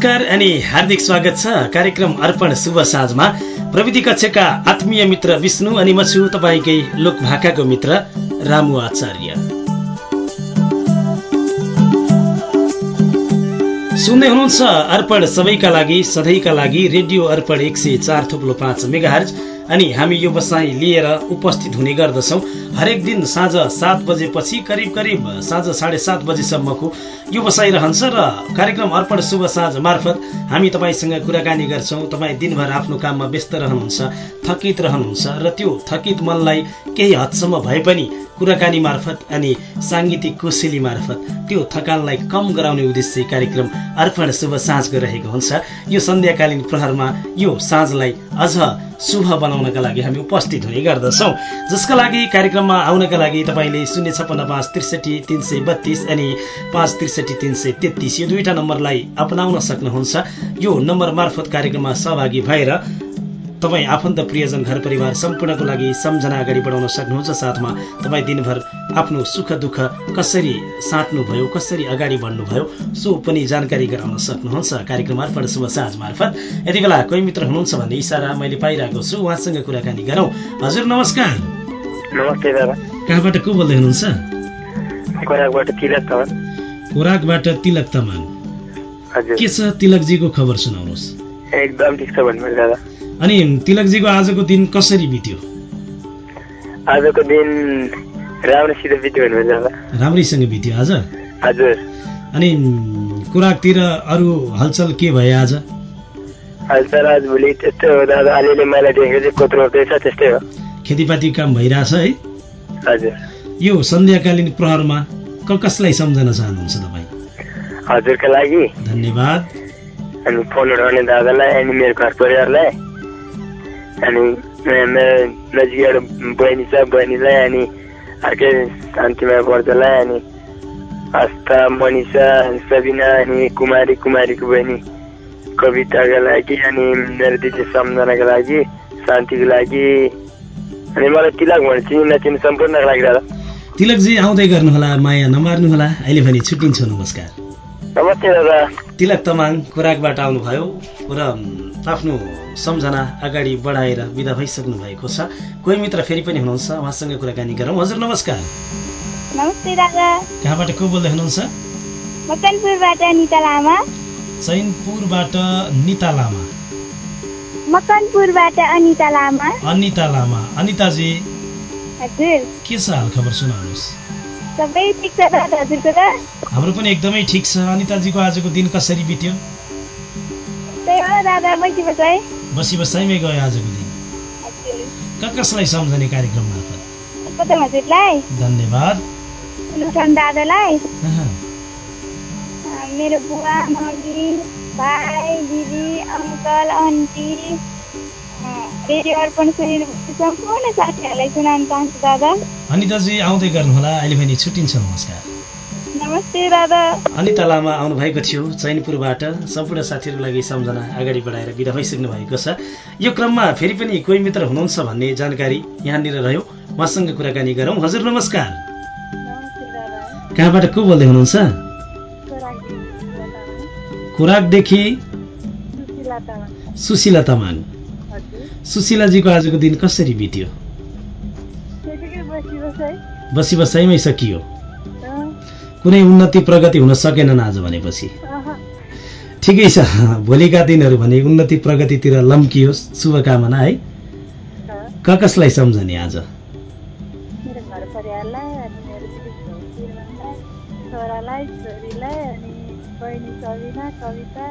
नमस्कार अनि हार्दिक स्वागत छ। कार्यक्रम अर्पण शुभ साँझमा। प्रविधि कक्षका आत्मीय मित्र विष्णु अनि म छु तपाईँकै लोकभाकाको मित्र रामु आचार्य। सुन्दै हुनुहुन्छ अर्पण सबैका लागि सधैँका लागि रेडियो अर्पण एक सय चार थुप्लो पाँच मेगा अनि हामी यो बसाइ लिएर उपस्थित हुने गर्दछौँ। हरेक दिन साँझ सात बजेपछि करिब करिब साँझ साढे सात बजेसम्मको यो बसाइ रहन्छ र कार्यक्रम अर्पण शुभ साँझ मार्फत हामी तपाईँसँग कुराकानी गर्छौँ। तपाईँ दिनभर आफ्नो काममा व्यस्त रहनुहुन्छ थकित रहनुहुन्छ र त्यो थकित मनलाई केही हदसम्म भए पनि कुराकानी मार्फत अनि साङ्गीतिक कोसेली मार्फत त्यो थकानलाई कम गराउने उद्देश्य कार्यक्रम अर्पण शुभ साँझको रहेको हुन्छ। यो सन्ध्याकालीन प्रहरमा यो साँझलाई अझ शुभ बनाउनका लागि हामी उपस्थित हुने गर्दछौँ। जसका लागि कार्यक्रममा आउनका लागि तपाईँले शून्य छप्पन्न पाँच त्रिसठी तिन सय बत्तिस अनि पाँच त्रिसठी तिन सय तेत्तिस यो दुईवटा नम्बरलाई अपनाउन सक्नुहुन्छ। यो नम्बर मार्फत कार्यक्रममा सहभागी भएर तपाईँ आफन्त प्रियजन घर परिवार सम्पूर्णको लागि सम्झना अगाडि बढाउन सक्नुहुन्छ साथमा। तपाईँ दिनभर आफ्नो सुख दुःख कसरी साट्नुभयो कसरी अगाडि बढ्नुभयो सो पनि जानकारी गराउन सक्नुहुन्छ कार्यक्रम अर्पण शुभ साँझ मार्फत। यति बेला कोही मित्र हुनुहुन्छ भन्ने इसारा मैले पाइरहेको छु। उहाँसँग कुराकानी गरौँ। हजुर नमस्कार। नमस्ते दादा। कहाँबाट को बोल्दै हुनुहुन्छ? खोराकबाट तिलक तमान के छ तिलकजीको खबर सुनाउनुहोस्। एकदम ठिक छ भन्नु दादा। अनि तिलकजीको आजको दिन कसरी बित्यो? आजको दिन राम्रोसित बित्यो राम्रैसँग बित्यो आज? हजुर। अनि कुराकतिर अरू हलचल के भयो आज? हालचाल आज भोलि त्यस्तै हो दादा अलिअलि मलाई देखेको चाहिँ कोत्रो रोप्दैछ त्यस्तै हो। खेतीपाती काम भइरहेछ है? हजुर। यो सन्ध्याकालीन प्रहरमा क कसलाई सम्झन चाहनुहुन्छ तपाईँ? हजुरका लागि। धन्यवाद। अनि फोन उठाउने दादालाई अनि मेरो घर परिवारलाई। अनि मेरो नजिकबाट बहिनी छ बहिनीलाई अनि अर्कै शान्तिमा पर्दलाई अनि आस्था मनिषा सबिना अनि कुमारी कुमारीको बहिनी कविताको लागि अनि मेरो दिदी सम्झनाको लागि शान्तिको लागि अनि मलाई तिलक भने चिनी नचिनी सम्पूर्णको लागि दादा तिलकजी आउँदै गर्नुहोला माया नमार्नुहोला अहिले भने छुट्टिन्छ नमस्कार तिलक तमाङ खोराकबाट आउनुभयो र आफ्नो सम्झना अगाडि बढाएर विदा भइसक्नु भएको छ। कोही मित्र फेरि पनि हुनुहुन्छ उहाँसँग कुराकानी गरौँ। हजुर नमस्कार। नमस्ते दादा। कहाँबाट को बोल्दै हुनुहुन्छ? मकनपुरबाट निता लामा। चैनपुरबाट निता लामा। मकनपुरबाट अनिता लामा। अनिता लामा। अनिताजी हजुर। के छ हाल खबर सुनाउनुहोस्। सबै ठिक छ दादा हजुरको त हाम्रो पनि एकदमै ठिक छ। अनिताजीको आजको दिन कसरी बित्यो? त्यही हो दादा बसी बसाइ बसी बसाइमै गयो आजको दिन। हजुर क कसलाई सम्झने कार्यक्रम मार्फत प्रथम हजुरलाई। धन्यवाद। दादालाई। मेरो बुवा मम्मी भाइ दिदी अङ्कल आन्टी अँ, रेडियो अर्पण सुनिरहेको सम्पूर्ण साथीहरूलाई सुनाउन चाहन्छु दादा। अनिताजी आउँदै गर्नुहोला अहिले भने छुट्टिन्छ नमस्कार। नमस्ते दादा। अनिता लामा आउनुभएको थियो चैनपुरबाट सम्पूर्ण साथीहरूको लागि सम्झना अगाडि बढाएर बिदा भइसक्नु भएको छ। यो क्रममा फेरि पनि कोही मित्र हुनुहुन्छ भन्ने जानकारी यहाँनिर रह्यो। उहाँसँग कुराकानी गरौँ। हजुर नमस्कार। कहाँबाट को बोल्दै हुनुहुन्छ? खोराकदेखि सुशीला तामाङ। सुशीलाजीको आजको दिन कसरी बित्यो? बसी बसाइ बसी बसाइमै सकियो। कुनै उन्नति प्रगति हुन सकेनन् आज भनेपछि। ठिकै छ। भोलिका दिनहरू भने उन्नति प्रगतितिर लम्कियोस्। शुभकामना है। क कसलाई सम्झने आज? छोरालाई छोरीलाई अनि बहिनी सबिना कविता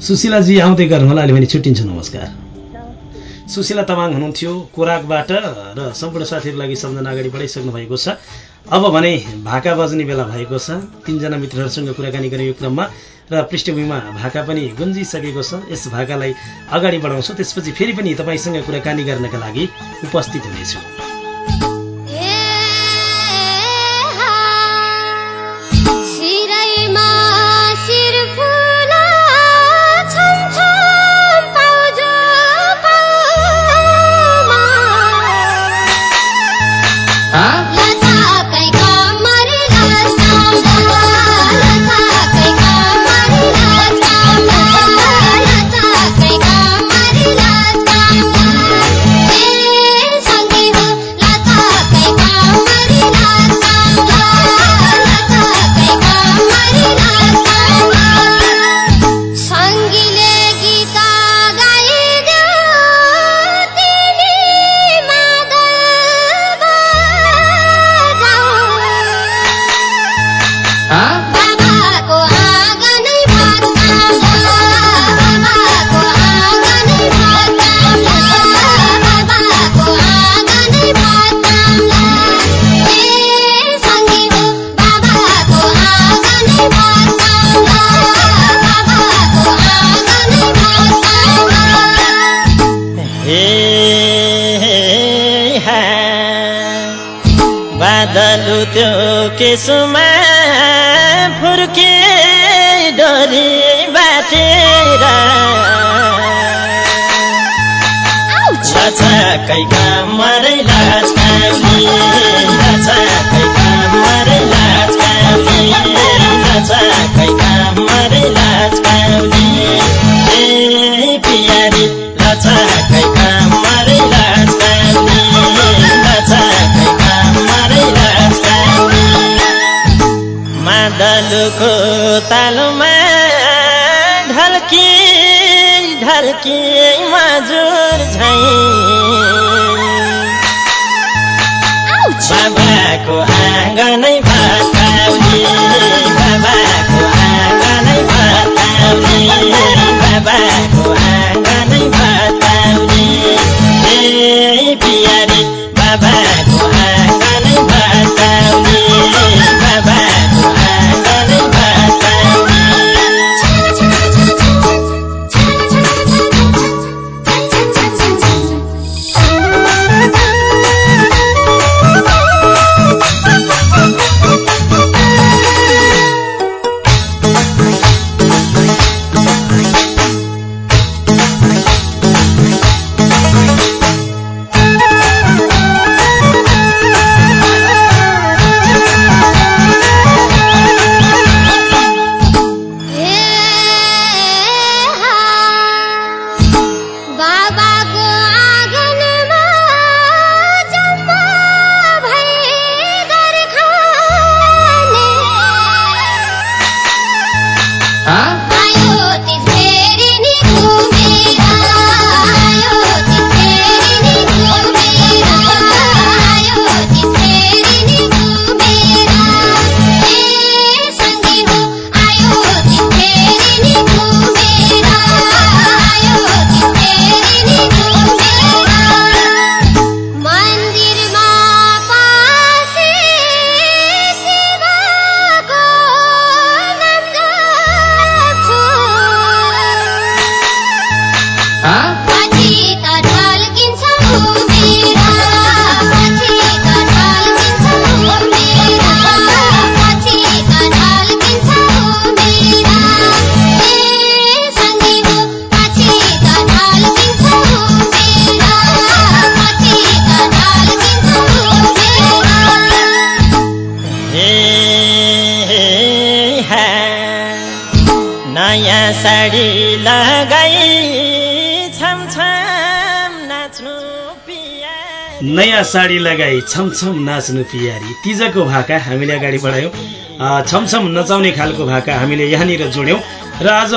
सुशीलाजी आउँदै गर्नुहोला अहिले भने छुट्टिन्छ नमस्कार। सुशीला तामाङ हुनुहुन्थ्यो कोराकबाट र सम्पूर्ण साथीहरूको लागि सम्झना अगाडि बढाइसक्नु भएको छ। अब भने भाका बज्ने बेला भएको छ। तिनजना मित्रहरूसँग कुराकानी गर्ने यो क्रममा र पृष्ठभूमिमा भाका पनि गुन्जिसकेको छ। यस भाकालाई अगाडि बढाउँछौँ। त्यसपछि फेरि पनि तपाईँसँग कुराकानी गर्नका लागि उपस्थित हुनेछु। त्यो ढल्की मजुर झै। बाबाको आँगनै भत्काउने बाबाको आँगनै भत्काउने बाबाको आँगनै भत्काउने ए पियारी बाबाको ¿Ah? नयाँ साडी लगाई छमछम नाच्नु पियारी तिजको भाका हामीले अगाडि बढायौँ। छमछम नचाउने खालको भाका हामीले यहाँनिर जोड्यौँ। र आज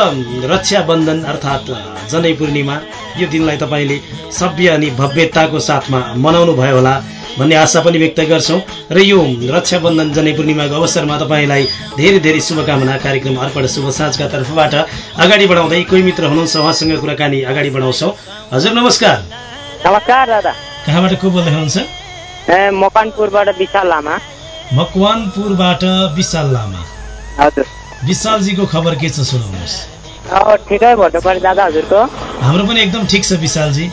रक्षाबन्धन अर्थात् जनै पूर्णिमा यो दिनलाई तपाईँले सभ्य अनि भव्यताको साथमा मनाउनु भयो होला भन्ने आशा पनि व्यक्त गर्छौँ। र यो रक्षाबन्धन जनै पूर्णिमाको अवसरमा तपाईँलाई धेरै धेरै शुभकामना कार्यक्रम अर्पण शुभ साँझका तर्फबाट अगाडि बढाउँदै कोही मित्र हुनुहुन्छ उहाँसँग कुराकानी अगाडि बढाउँछौँ। हजुर नमस्कार। नमस्कार दादा। कहाँबाट को बोल्दै हुनुहुन्छ? ए मकनपुरबाट विशाल लामा। मकवानपुरबाट विशाल लामा। हजुर। विशालजीको खबर के छ सुनाउनुहोस्। अब ठिकै भन्नु पऱ्यो दादा हजुरको। हाम्रो पनि एकदम ठिक छ विशालजी।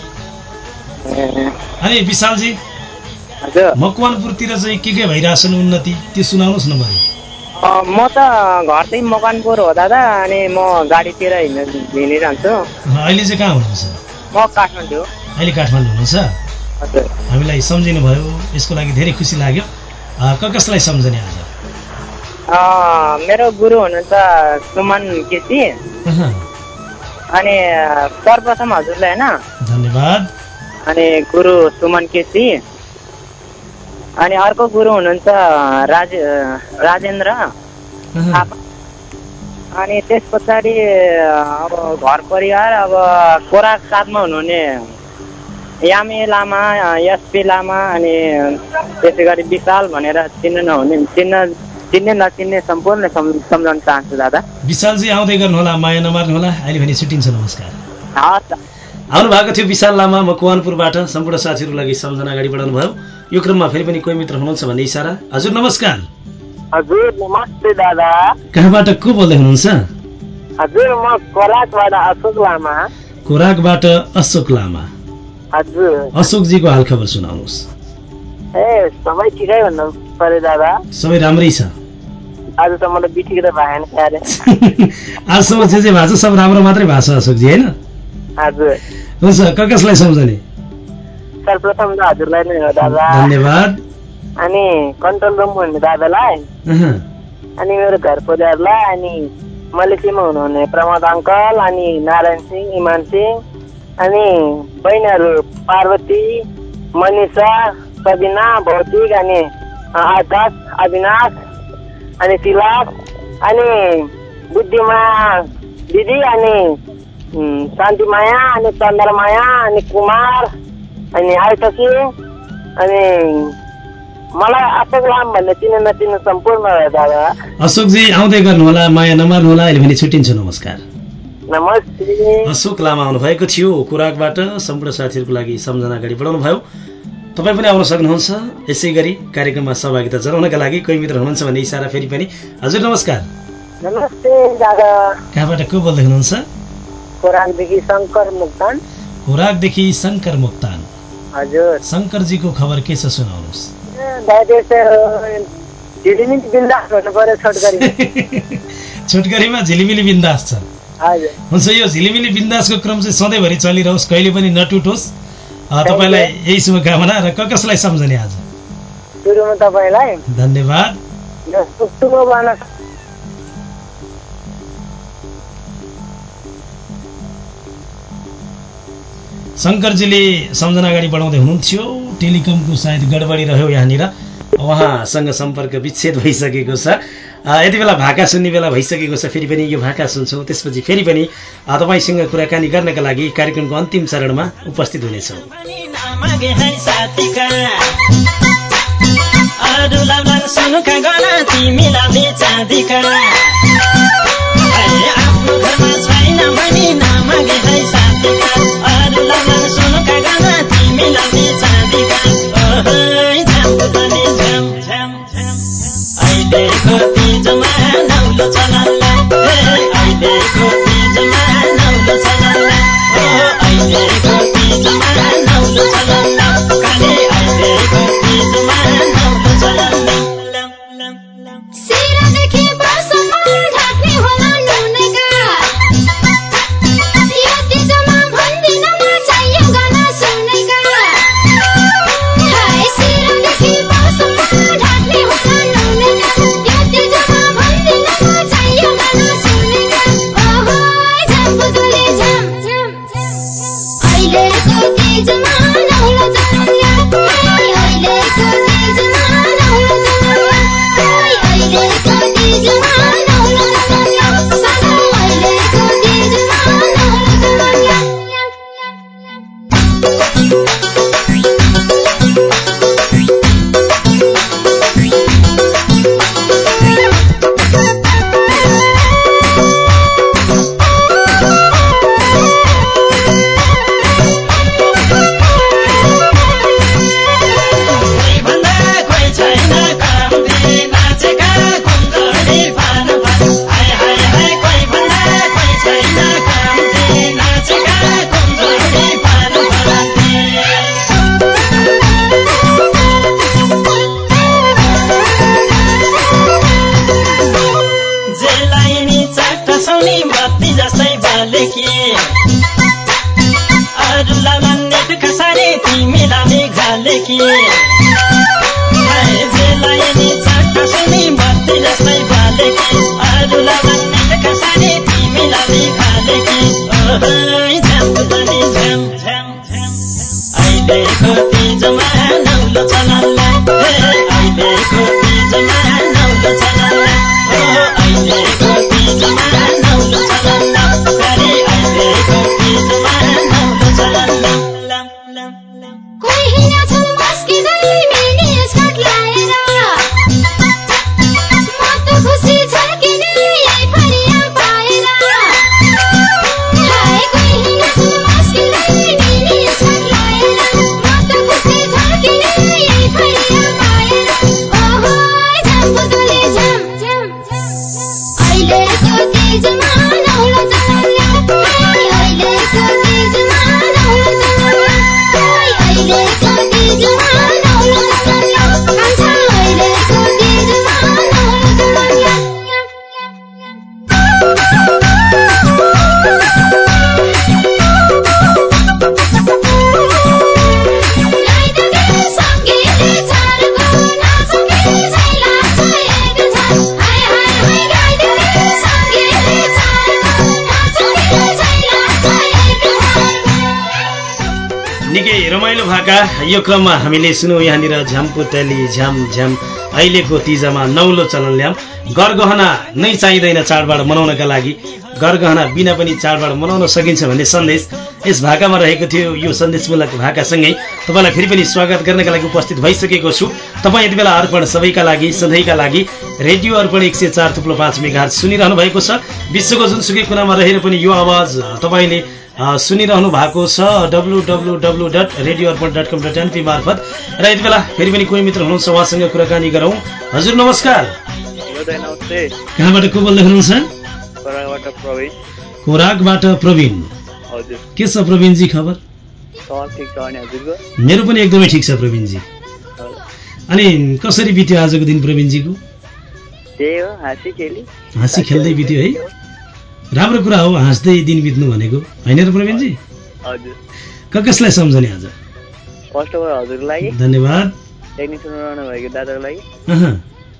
अनि विशालजी हजुर। मकवानपुरतिर चाहिँ के के भइरहेछन् उन्नति त्यो सुनाउनुहोस् न बरु। अ, म त घर चाहिँ मकनपुर हो दादा अनि म गाडीतिर हिँड्नु हिँडिरहन्छु। अहिले चाहिँ कहाँ हुनुहुन्छ? अहिले काठमाडौँ हुनुहुन्छ? हामीलाई सम्झिनु भयो यसको लागि धेरै खुसी लाग्यो। कसलाई सम्झने आज? मेरो गुरु हुनुहुन्छ सुमन केसी। अनि सर्वप्रथम हजुरलाई होइन। धन्यवाद। अनि गुरु सुमन केसी। अनि अर्को गुरु हुनुहुन्छ राज राजेन्द्र। थापा अनि त्यस पछाडि अब घर परिवार अब खोराक साथमा हुनुहुने यामे लामा एसपी लामा अनि त्यसै गरी विशाल भनेर चिन्नु नहुने चिन्न चिन्ने नचिन्ने सम्पूर्ण सम्- सम्झाउन चाहन्छु दादा। विशालजी आउँदै गर्नुहोला माया नमार्नुहोला अहिले भने छुट्टिन्छ नमस्कार। हस् आउनु भएको थियो विशाल लामा मकवानपुरबाट सम्पूर्ण साथीहरूको लागि सम्झना अगाडि बढाउनु भयो यो क्रममा फेरि पनि कोही मित्र हुनुहुन्छ भन्ने इसारा। हजुर नमस्कार। हजुर नमस्ते दादा। कहाँबाट को बोल्दै हुनुहुन्छ? हजुर म खोराकबाट अशोक लामा। खोराकबाट अशोक लामा। हजुर। अशोकजीको हालखबर सुनाउनुहोस्। ए सबै ठिकै भन्नु पऱ्यो दादा। सबै राम्रै छ? आजसम्म त बिठिक त भएन क्यारे आजसम्म जे जे भएको छ सब राम्रो मात्रै भएको छ अशोकजी होइन? हजुर। हुन्छ कसलाई सम्झने? सर्वप्रथम त हजुरलाई नै हो दादा। धन्यवाद। अनि कन्ट्रोल रुम हुने दादालाई अनि मेरो घर परिवारलाई अनि मलेसियामा हुनुहुने प्रमोद अङ्कल अनि नारायण सिंह इमान सिंह अनि बहिनीहरू पार्वती मनिषा सबिना भौतिक अनि आकाश अविनाश अनि तिलक अनि बुद्धिमा दिदी अनि शान्तिमाया अनि चन्द्रमाया अनि कुमार अनि आयता सिंह अनि मलाई अशोक लाम भन्ने चिने नचिने सम्पूर्ण दादा। अशोकजी आउँदै गर्नुहोला माया नमार्नुहोला अहिले भने छुट्टिन्छु नमस्कार। नमस्ते। अशोक लामा आउनुभएको थियो कुराकबाट सम्पूर्ण साथीहरूको लागि सम्झना अगाडि बढाउनु भयो। तपाईँ पनि आउन सक्नुहुन्छ यसै गरी कार्यक्रममा सहभागिता जनाउनका लागि कोही मित्र हुनुहुन्छ भन्ने इसारा फेरि पनि। हजुर नमस्कार। नमस्ते दादा। कहाँबाट को बोल्दै हुनुहुन्छ? खोराकदेखि शङ्कर मुक्तान। खोराकदेखि शङ्कर मोक्तान। हजुर। शङ्करजीको खबर के छ सुनाउनुहोस्। छोटकरीमा झिलिमिली बिन्दास छ। हुन्छ यो झिलिमिली बिन्दासको क्रम चाहिँ सधैँभरि चलिरहोस् कहिले पनि नटुटोस्। तपाईँलाई यही शुभकामना र क कसलाई सम्झने आज? सुरुमा तपाईँलाई। धन्यवाद यो सुक्तुको बना शङ्करजीले सम्झना अगाडि बढाउँदै हुनुहुन्थ्यो। टेलिकमको सायद गडबडी रह्यो यहाँनिर। उहाँसँग सम्पर्क विच्छेद भइसकेको छ। यति बेला भाका सुन्ने बेला भइसकेको छ फेरि पनि यो भाका सुन्छौँ। त्यसपछि फेरि पनि तपाईँसँग कुराकानी गर्नका लागि कार्यक्रमको अन्तिम चरणमा उपस्थित हुनेछौँ। पनि Thank you. घालेकी जेलाई नि चाट सौनी बत्ती जस्तै बालेकी काका यो क्रममा हामीले सुनौँ यहाँनिर झ्याम्पुतली झ्याम झ्याम अहिलेको तिजामा नौलो चलन ल्याम गरगहना नै चाहिँदैन चाडबाड मनाउनका लागि। गरगहना बिना पनि चाडबाड मनाउन सकिन्छ भन्ने सन्देश यस भाकामा रहेको थियो। यो सन्देशमूलक भाकासँगै तपाईँलाई फेरि पनि स्वागत गर्नका लागि उपस्थित भइसकेको छु। तपाईँ यति बेला अर्पण सबैका लागि सधैँका लागि रेडियो अर्पण एक सय चार थुप्रो पाँच मेघाट सुनिरहनु भएको छ। विश्वको जुनसुकै कुनामा रहेर पनि यो आवाज तपाईँले सुनिरहनु भएको छ। W W W dot radio Arpan dot com dot NP मार्फत। र यति बेला फेरि पनि कोही मित्र हुनुहुन्छ उहाँसँग कुराकानी गरौँ। हजुर नमस्कार। कहाँबाट को बोल्दै हुनुहुन्छ? खोराकबाट प्रवीण। के छ प्रवीणजी खबर? मेरो पनि एकदमै ठिक छ प्रवीणजी। अनि कसरी बित्यो आजको दिन प्रवीणजीको? हाँसी खेली। हाँसी खेल्दै बित्यो है? राम्रो कुरा हो हाँस्दै दिन बित्नु भनेको। होइन र प्रवीणजी? हजुर। क कसलाई सम्झने आज? फर्स्ट अफ अल हजुरको लागि। धन्यवाद। टेक्निसियन रहनु भएको दादाको लागि?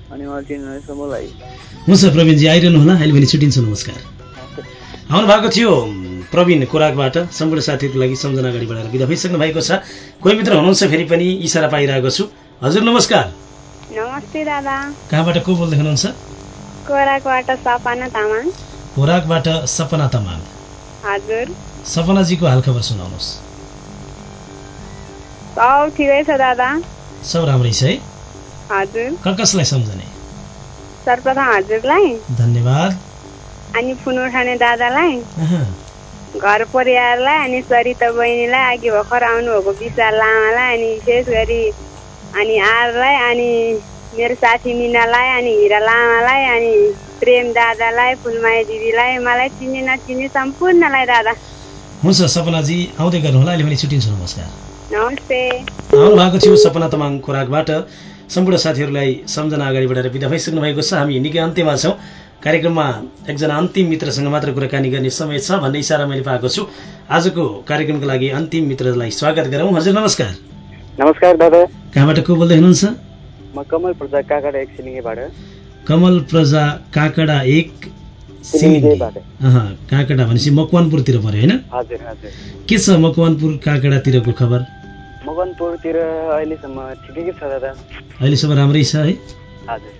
हुन्छ प्रवीणजी आइरहनु होला अहिले पनि छुट्टिन्छ नमस्कार। आउनु भएको थियो प्रवीण कोराकबाट सम्पूर्ण साथीहरूको लागि सम्झना अगाडि बढाएर बिदा भइसक्नु भएको छ। कोही मित्र हुनुहुन्छ फेरि पनि इसारा पाइरहेको छु। हजुर नमस्कार। नमस्ते दादा। कहाँबाट को बोल्दै हुनुहुन्छ? कोराकबाट सपना तामाङ। खोराकबाट सपना तमाङ। हजुर। सपनाजीको हालखबर सुनाउनुहोस्। सब ठिकै छ दादा। सब राम्रै छ है? हजुर कसलाई सम्झने? सर्वप्रथम हजुरलाई धन्यवाद। अनि फोन उठाउने दादालाई घर परिवारलाई अनि सरिता बहिनीलाई अघि भर्खर आउनुभएको विशाल लामालाई अनि विशेष गरी अनि आरलाई अनि मेरो साथी मिनालाई अनि हिरा लामालाई अनि प्रेम दादालाई फुलमाया दिदीलाई मलाई चिन्ने नचिन्ने सम्पूर्णलाई दादा। हुन्छ सपनाजी आउँदै गर्नुहोला अहिले पनि छुट्टिन्छु नमस्कार। नमस्ते। आउनु भएको थियो सपना तमाङ खोराकबाट। सम्पूर्ण साथीहरूलाई सम्झना अगाडि बढाएर बिदा भइसक्नु भएको छ। हामी निकै अन्त्यमा छौँ। कार्यक्रममा एकजना अन्तिम मित्रसँग मात्र कुराकानी गर्ने समय छ भन्ने इसारा मैले पाएको छु। आजको कार्यक्रमको लागि अन्तिम मित्रलाई स्वागत गरौँ। हजुर नमस्कार। नमस्कार दादा। कहाँबाट को बोल्दै हुनुहुन्छ? म कमल प्रसाद काकाड एक सिलिङेबाट कमल प्रजा काकडा एक सिलिङ्गे काकडा भनेपछि मकवानपुरतिर पऱ्यो होइन? हजुर हजुर। के छ मकवानपुर काकडातिरको खबर? मकनपुरतिर अहिलेसम्म ठिकै छ दादा? अहिलेसम्म राम्रै छ है? हजुर।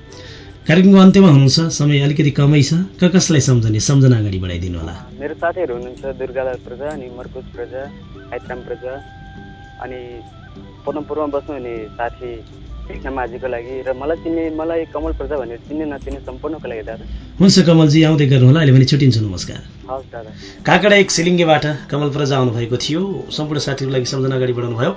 कार्यक्रमको अन्त्यमा हुनुहुन्छ समय अलिकति कमै छ। क कसलाई सम्झने? सम्झना अगाडि बढाइदिनु होला। मेरो साथीहरू हुनुहुन्छ दुर्गालाल प्रजा अनि मर्कुज प्रजा आइत्राम प्रजा अनि पदमपुरमा बस्नुहुने साथी कृष्ण माझीको लागि र मलाई चिन्ने मलाई कमल प्रजा भनेर चिन्ने नचिन्ने सम्पूर्णको लागि दादा। हुन्छ कमलजी आउँदै गर्नुहोला अहिले भने छुट्टिन्छु नमस्कार। हवस् दादा। काकडा एक सिलिङ्गेबाट कमल प्रजा आउनुभएको थियो। सम्पूर्ण साथीहरूको लागि सम्झना अगाडि बढाउनु भयो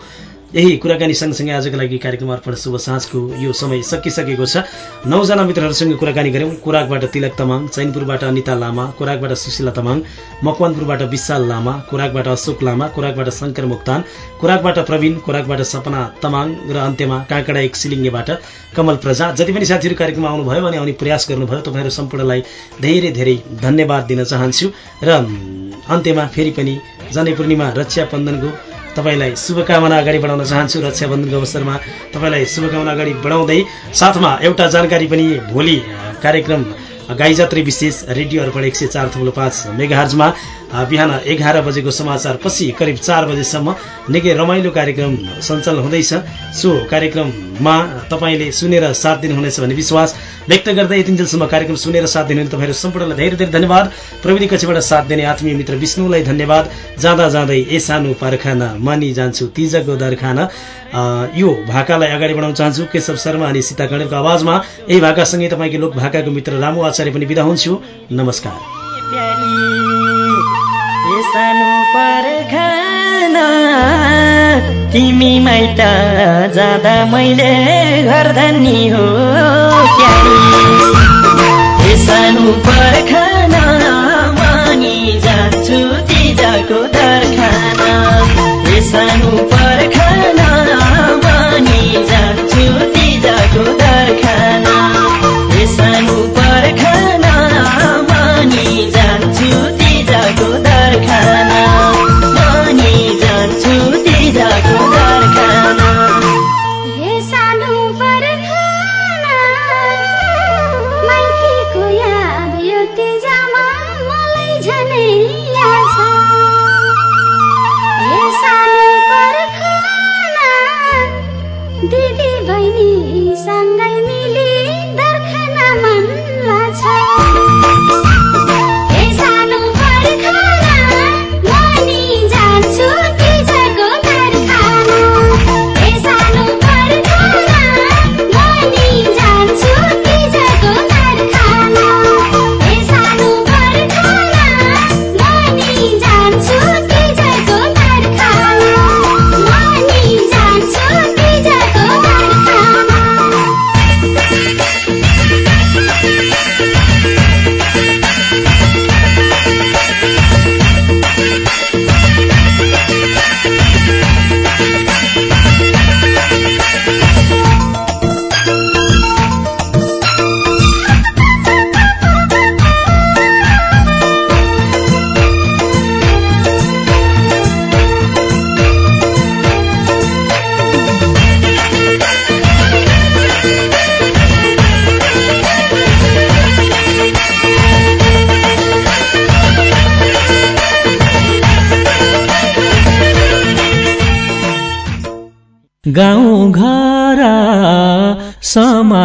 यही कुराकानी सँगसँगै आजको लागि कार्यक्रम अर्पण शुभ साँझको यो समय सकिसकेको छ। नौजना मित्रहरूसँग कुराकानी गऱ्यौँ। कुराकबाट तिलक तमाङ चैनपुरबाट अनिता लामा कुराकबाट सुशीला तमाङ मकवानपुरबाट विशाल लामा कुराकबाट अशोक लामा कुराकबाट शङ्कर मुक्तान कुराकबाट प्रवीण कुराकबाट सपना तमाङ र अन्त्यमा काँकडा एक सिलिङ्गेबाट कमल प्रजा। जति पनि साथीहरू कार्यक्रममा आउनुभयो अनि आउने प्रयास गर्नुभयो तपाईँहरू सम्पूर्णलाई धेरै धेरै धन्यवाद दिन चाहन्छु। र अन्त्यमा फेरि पनि जनै पूर्णिमा रक्षाबन्धनको तपाईँलाई शुभकामना अगाडि बढाउन चाहन्छु रक्षाबन्धनको अवसरमा तपाईँलाई शुभकामना अगाडि बढाउँदै साथमा एउटा जानकारी पनि भोलि कार्यक्रम गाईजात्री विशेष रेडियो अर्पण एक सय चार थुप्रो पाँच मेगाहर्जमा बिहान एघार बजेको समाचार पछि करिब चार बजेसम्म निकै रमाइलो कार्यक्रम सञ्चालन हुँदैछ। सो कार्यक्रममा तपाईँले सुनेर साथ दिनुहुनेछ भन्ने विश्वास व्यक्त गर्दै यतिन्जेलसम्म कार्यक्रम सुनेर साथ दिनुहुने तपाईँहरू सम्पूर्णलाई धेरै धेरै धन्यवाद। प्रविधि कक्षबाट साथ दिने आत्मीय मित्र विष्णुलाई धन्यवाद। जाँदा जाँदै ए सानो पारखाना मानि जान्छु तिजको दरखाना यो भाकालाई अगाडि बढाउन चाहन्छु। केशव शर्मा अनि सीता कणेलको आवाजमा यही भाकासँगै तपाईँको लोक भाकाको मित्र रामु आचार्य पनि बिदा हुन्छु। नमस्कार। तिमी माइत जाँदा मैले घर धनी हो सानो परखाना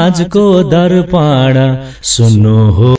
समाजको दर्पण सुन्नु हो